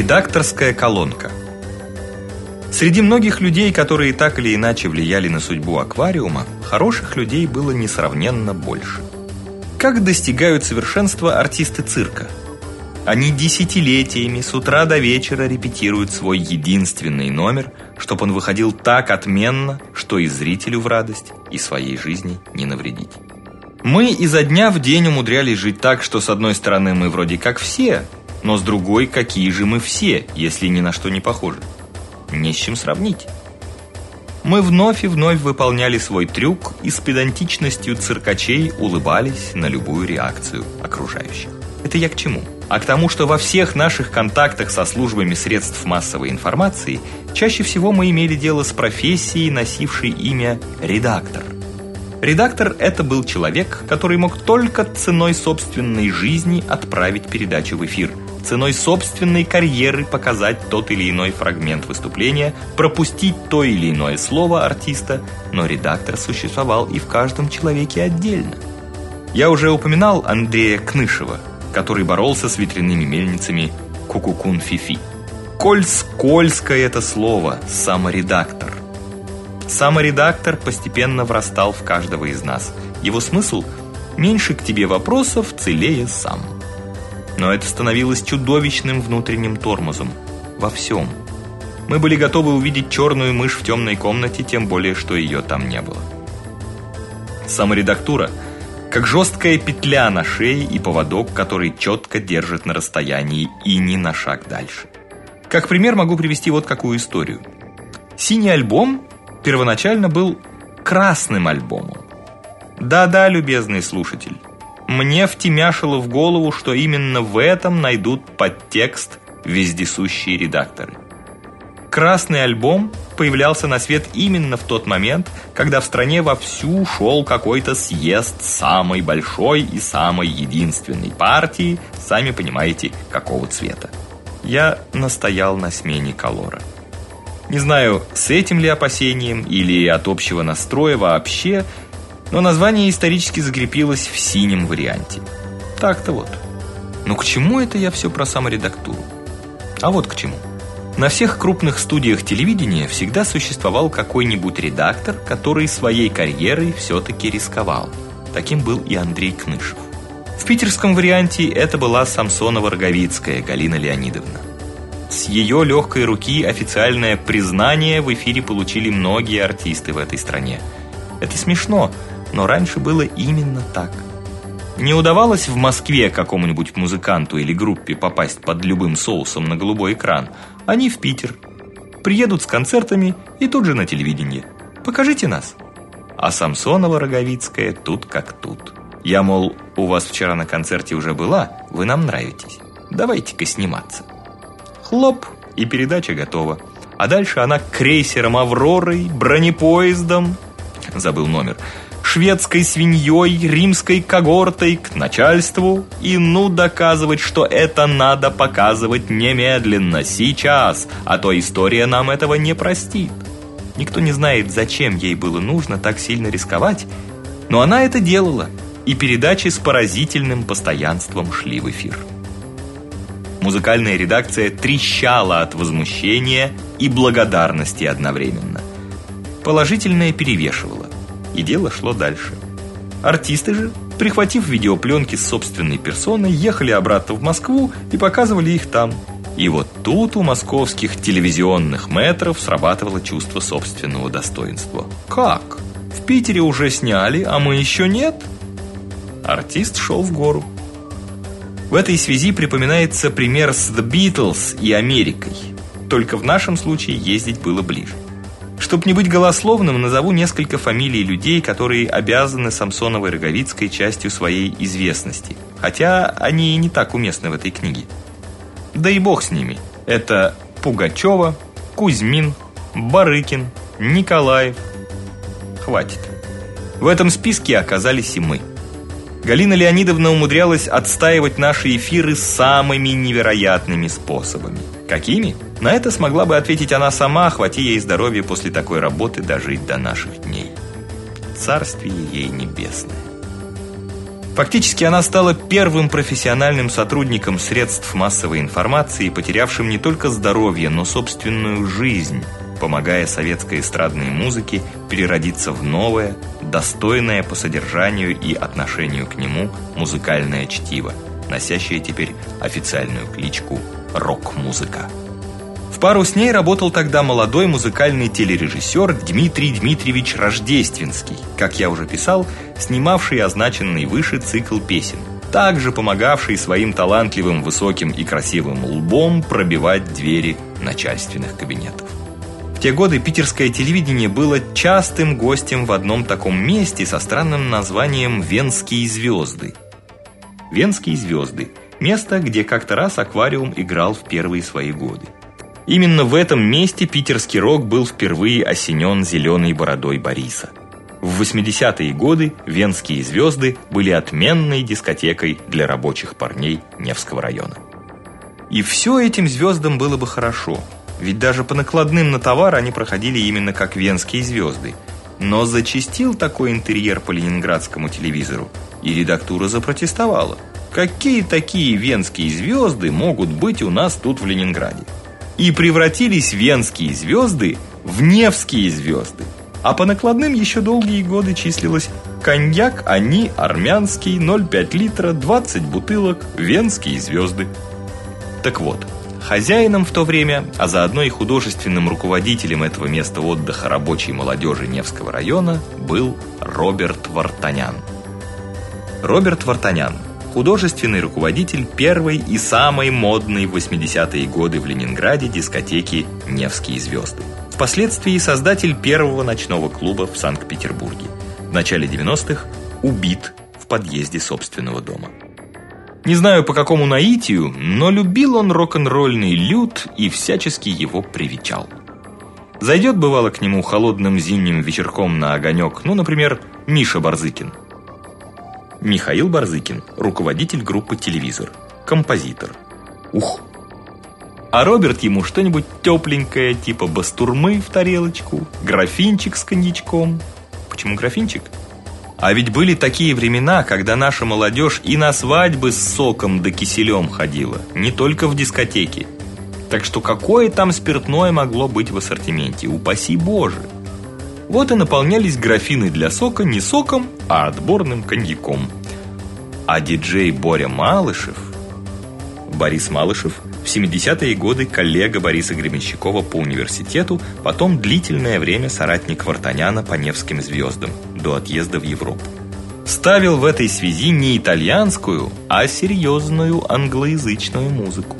Редакторская колонка. Среди многих людей, которые так или иначе влияли на судьбу аквариума, хороших людей было несравненно больше. Как достигают совершенства артисты цирка? Они десятилетиями с утра до вечера репетируют свой единственный номер, чтобы он выходил так отменно, что и зрителю в радость, и своей жизни не навредить. Мы изо дня в день умудрялись жить так, что с одной стороны мы вроде как все, но с другой какие же мы все, если ни на что не похожи? Не с чем сравнить. Мы вновь и вновь выполняли свой трюк и с педантичностью циркачей улыбались на любую реакцию окружающих. Это я к чему? А к тому, что во всех наших контактах со службами средств массовой информации чаще всего мы имели дело с профессией, носившей имя редактор. Редактор это был человек, который мог только ценой собственной жизни отправить передачу в эфир – ценой собственной карьеры показать тот или иной фрагмент выступления, пропустить то или иное слово артиста, но редактор существовал и в каждом человеке отдельно. Я уже упоминал Андрея Кнышева, который боролся с ветряными мельницами Кукукун Фифи. Коль скользкое это слово саморедактор. Саморедактор постепенно врастал в каждого из нас. Его смысл меньше к тебе вопросов, целее сам но это становилось чудовищным внутренним тормозом во всем. Мы были готовы увидеть черную мышь в темной комнате, тем более что ее там не было. Саморедактура как жесткая петля на шее и поводок, который четко держит на расстоянии и ни на шаг дальше. Как пример могу привести вот какую историю. Синий альбом первоначально был красным альбомом. Да-да, любезный слушатель. Мне втемяшило в голову, что именно в этом найдут подтекст вездесущие редакторы. Красный альбом появлялся на свет именно в тот момент, когда в стране вовсю шел какой-то съезд самой большой и самой единственной партии, сами понимаете, какого цвета. Я настоял на смене колора. Не знаю, с этим ли опасением или от общего настроя вообще, но название исторически закрепилось в синем варианте. Так-то вот. Но к чему это я все про саморедактуру? А вот к чему. На всех крупных студиях телевидения всегда существовал какой-нибудь редактор, который своей карьерой все-таки рисковал. Таким был и Андрей Кнышев. В питерском варианте это была Самсонова-Роговицкая Галина Леонидовна. С ее легкой руки официальное признание в эфире получили многие артисты в этой стране. Это смешно, но раньше было именно так. Не удавалось в Москве какому-нибудь музыканту или группе попасть под любым соусом на голубой экран. Они в Питер. Приедут с концертами и тут же на телевидение. Покажите нас. А Самсонова-Роговицкая тут как тут. Я, мол, у вас вчера на концерте уже была, вы нам нравитесь. Давайте-ка сниматься. Хлоп, и передача готова. А дальше она крейсером Авророй, бронепоездом, забыл номер, шведской свиньей, римской когортой к начальству и ну доказывать, что это надо показывать немедленно, сейчас, а то история нам этого не простит. Никто не знает, зачем ей было нужно так сильно рисковать, но она это делала, и передачи с поразительным постоянством шли в эфир. Музыкальная редакция трещала от возмущения и благодарности одновременно. Положительное перевешивало и дело шло дальше. Артисты же, прихватив видеопленки с собственной персоной, ехали обратно в Москву и показывали их там. И вот тут у московских телевизионных метров срабатывало чувство собственного достоинства. Как? В Питере уже сняли, а мы еще нет? Артист шел в гору. В этой связи припоминается пример с The Beatles и Америкой. Только в нашем случае ездить было ближе. Чтобы не быть голословным, назову несколько фамилий людей, которые обязаны Самсоновой Роговицкой частью своей известности. Хотя они и не так уместны в этой книге. Да и бог с ними. Это Пугачева, Кузьмин, Барыкин, Николаев. Хватит. В этом списке оказались и мы. Галина Леонидовна умудрялась отстаивать наши эфиры самыми невероятными способами. Какими? На это смогла бы ответить она сама, хвати ей здоровья после такой работы дожить до наших дней. Царствие ей небесное. Фактически она стала первым профессиональным сотрудником средств массовой информации, потерявшим не только здоровье, но собственную жизнь, помогая советской эстрадной музыке переродиться в новое, достойное по содержанию и отношению к нему музыкальное чтиво, носящее теперь официальную кличку рок-музыка. В пару с ней работал тогда молодой музыкальный телережиссер Дмитрий Дмитриевич Рождественский, как я уже писал, снимавший означенный выше цикл песен, также помогавший своим талантливым, высоким и красивым лбом пробивать двери начальственных кабинетов. В те годы питерское телевидение было частым гостем в одном таком месте со странным названием Венские звезды. Венские звезды место, где как-то раз аквариум играл в первые свои годы. Именно в этом месте питерский рок был впервые осенен зеленой бородой Бориса. В 80-е годы Венские звезды были отменной дискотекой для рабочих парней Невского района. И все этим звездам было бы хорошо, ведь даже по накладным на товар они проходили именно как Венские звезды. Но зачистил такой интерьер по ленинградскому телевизору, и редактура запротестовала. Какие такие венские звезды могут быть у нас тут в Ленинграде? и превратились венские звезды в невские звезды. А по накладным еще долгие годы числилось коньяк, они, армянский, 0,5 литра, 20 бутылок, венские звезды. Так вот, хозяином в то время, а заодно и художественным руководителем этого места отдыха рабочей молодежи Невского района был Роберт Вартанян. Роберт Вартанян – художественный руководитель первой и самой модной в 80-е годы в Ленинграде дискотеки Невские звезды. Впоследствии создатель первого ночного клуба в Санкт-Петербурге. В начале 90-х убит в подъезде собственного дома. Не знаю по какому наитию, но любил он рок-н-ролльный люд и всячески его привечал. Зайдет бывало к нему холодным зимним вечерком на огонек, ну, например, Миша Барзыкин – Михаил Барзыкин, руководитель группы «Телевизор», композитор. Ух! А Роберт ему что-нибудь тепленькое, типа бастурмы в тарелочку, графинчик с коньячком. Почему графинчик? А ведь были такие времена, когда наша молодежь и на свадьбы с соком да киселем ходила, не только в дискотеки. Так что какое там спиртное могло быть в ассортименте, упаси Боже! Вот и наполнялись графины для сока не соком, а отборным коньяком. А диджей Боря Малышев, Борис Малышев, в 70-е годы коллега Бориса Гребенщикова по университету, потом длительное время соратник Вартаняна по Невским звездам, до отъезда в Европу. Ставил в этой связи не итальянскую, а серьезную англоязычную музыку.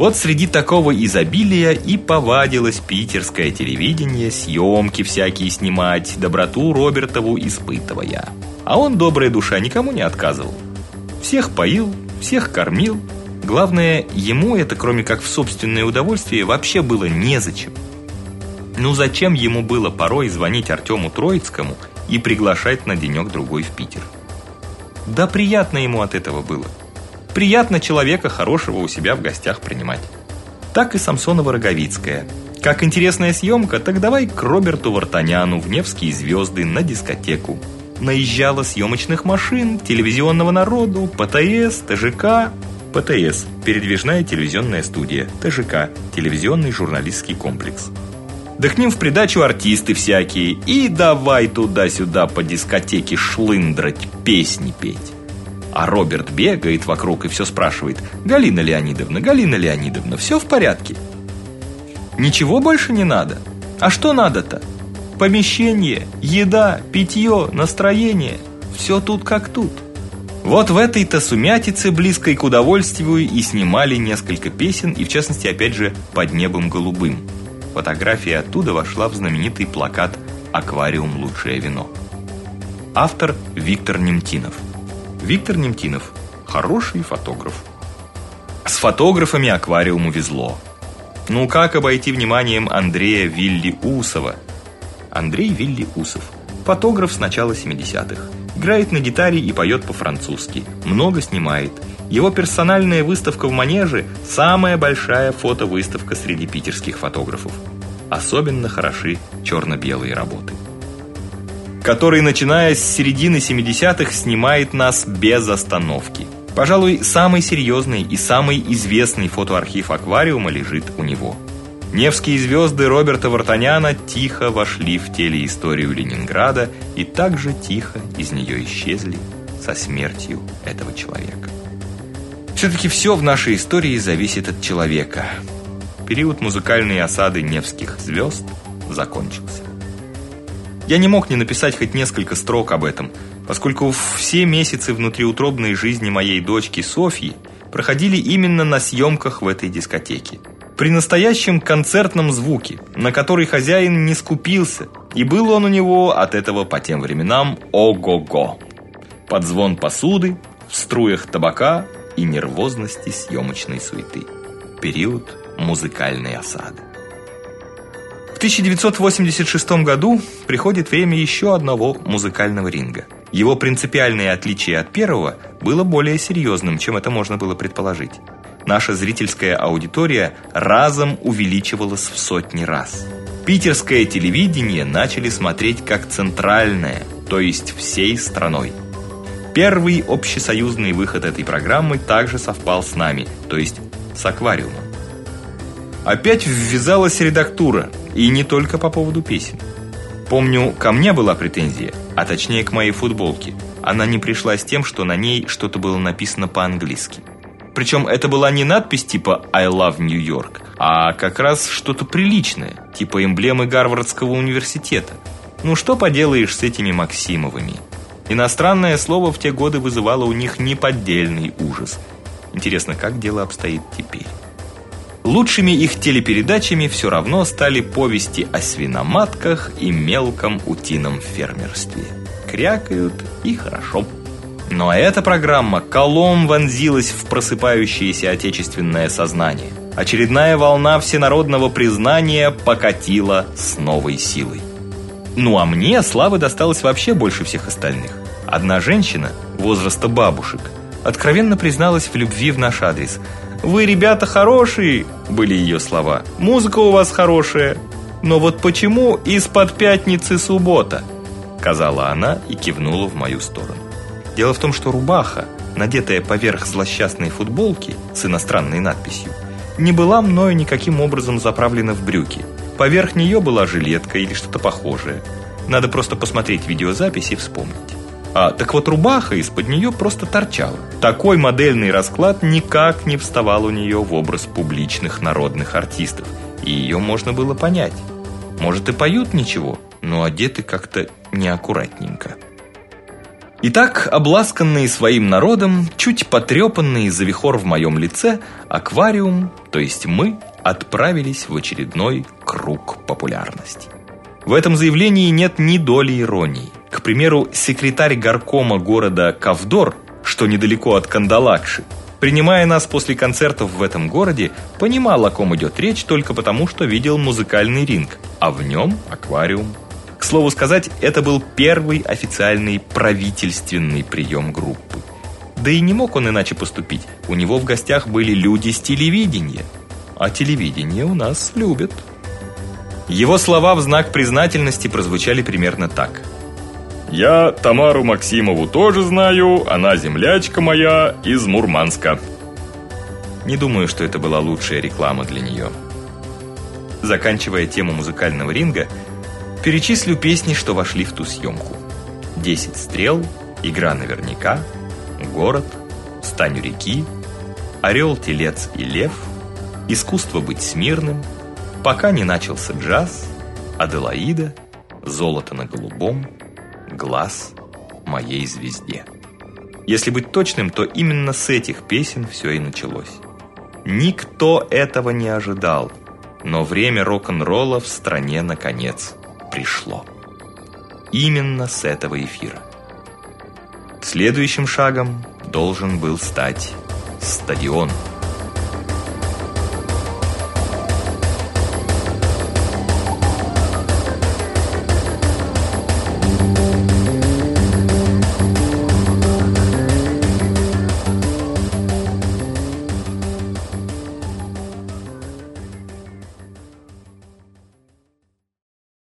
Вот среди такого изобилия и повадилось питерское телевидение съемки всякие снимать, доброту Робертову испытывая. А он, добрая душа, никому не отказывал. Всех поил, всех кормил. Главное, ему это, кроме как в собственное удовольствие, вообще было незачем. Ну зачем ему было порой звонить Артему Троицкому и приглашать на денек-другой в Питер? Да приятно ему от этого было. Приятно человека хорошего у себя в гостях принимать. Так и Самсонова-Роговицкая. Как интересная съемка, так давай к Роберту Вартаняну в Невские звезды на дискотеку. Наезжало съемочных машин, телевизионного народу, ПТС, ТЖК. ПТС – передвижная телевизионная студия, ТЖК – телевизионный журналистский комплекс. Да к ним в придачу артисты всякие, и давай туда-сюда по дискотеке шлындрать, песни петь. А Роберт бегает вокруг и все спрашивает: "Галина Леонидовна, Галина Леонидовна, все в порядке?" Ничего больше не надо. А что надо-то? Помещение, еда, питье, настроение все тут как тут. Вот в этой-то сумятице, близкой к удовольствию, и снимали несколько песен, и в частности, опять же, под небом голубым. Фотография оттуда вошла в знаменитый плакат Аквариум лучшее вино. Автор Виктор Немтинов. Виктор Немтинов. Хороший фотограф. С фотографами аквариуму везло. Ну как обойти вниманием Андрея Вилли Усова? Андрей Вилли Усов. Фотограф с начала 70-х. Играет на гитаре и поет по-французски. Много снимает. Его персональная выставка в Манеже – самая большая фотовыставка среди питерских фотографов. Особенно хороши черно-белые работы. Который, начиная с середины 70-х, снимает нас без остановки. Пожалуй, самый серьезный и самый известный фотоархив аквариума лежит у него. Невские звезды Роберта Вартаняна тихо вошли в телеисторию Ленинграда и также тихо из нее исчезли со смертью этого человека. Все-таки все в нашей истории зависит от человека. Период музыкальной осады Невских звезд закончился. Я не мог не написать хоть несколько строк об этом, поскольку все месяцы внутриутробной жизни моей дочки Софьи проходили именно на съемках в этой дискотеке. При настоящем концертном звуке, на который хозяин не скупился, и был он у него от этого по тем временам ого-го. Под звон посуды, в струях табака и нервозности съемочной суеты. Период музыкальной осады. 1986 году приходит время еще одного музыкального ринга. Его принципиальное отличие от первого было более серьезным, чем это можно было предположить. Наша зрительская аудитория разом увеличивалась в сотни раз. Питерское телевидение начали смотреть как центральное, то есть всей страной. Первый общесоюзный выход этой программы также совпал с нами, то есть с аквариумом. Опять ввязалась редактура, и не только по поводу песен. Помню, ко мне была претензия, а точнее к моей футболке. Она не пришла с тем, что на ней что-то было написано по-английски. Причем это была не надпись типа I love New York, а как раз что-то приличное, типа эмблемы Гарвардского университета. Ну что поделаешь с этими Максимовыми? Иностранное слово в те годы вызывало у них неподдельный ужас. Интересно, как дело обстоит теперь? Лучшими их телепередачами все равно стали повести о свиноматках и мелком утином фермерстве. Крякают и хорошо. Но эта программа колом вонзилась в просыпающееся отечественное сознание. Очередная волна всенародного признания покатила с новой силой. Ну а мне славы досталось вообще больше всех остальных. Одна женщина, возраста бабушек, откровенно призналась в любви в наш адрес – вы, ребята, хорошие, были ее слова. Музыка у вас хорошая. Но вот почему из-под пятницы суббота? сказала она и кивнула в мою сторону. Дело в том, что рубаха, надетая поверх злосчастной футболки с иностранной надписью, не была мною никаким образом заправлена в брюки. Поверх нее была жилетка или что-то похожее. Надо просто посмотреть видеозапись и вспомнить. А, так вот рубаха из-под нее просто торчала. Такой модельный расклад никак не вставал у нее в образ публичных народных артистов. И ее можно было понять. Может и поют ничего, но одеты как-то неаккуратненько. Итак, обласканные своим народом, чуть потрепанные за вихор в моем лице, аквариум, то есть мы, отправились в очередной круг популярности. В этом заявлении нет ни доли иронии. К примеру, секретарь горкома города Кавдор, что недалеко от Кандалакши, принимая нас после концертов в этом городе, понимал, о ком идет речь только потому, что видел музыкальный ринг, а в нем аквариум. К слову сказать, это был первый официальный правительственный прием группы. Да и не мог он иначе поступить. У него в гостях были люди с телевидения. А телевидение у нас любят. Его слова в знак признательности прозвучали примерно так: я Тамару Максимову тоже знаю, она землячка моя из Мурманска. Не думаю, что это была лучшая реклама для нее. Заканчивая тему музыкального ринга, перечислю песни, что вошли в ту съемку. «Десять стрел», «Игра наверняка», «Город», «Стань реки», «Орел, телец и лев», «Искусство быть смирным», «Пока не начался джаз», «Аделаида», «Золото на голубом», глаз моей звезде. Если быть точным, то именно с этих песен все и началось. Никто этого не ожидал, но время рок-н-ролла в стране наконец пришло. Именно с этого эфира. Следующим шагом должен был стать стадион.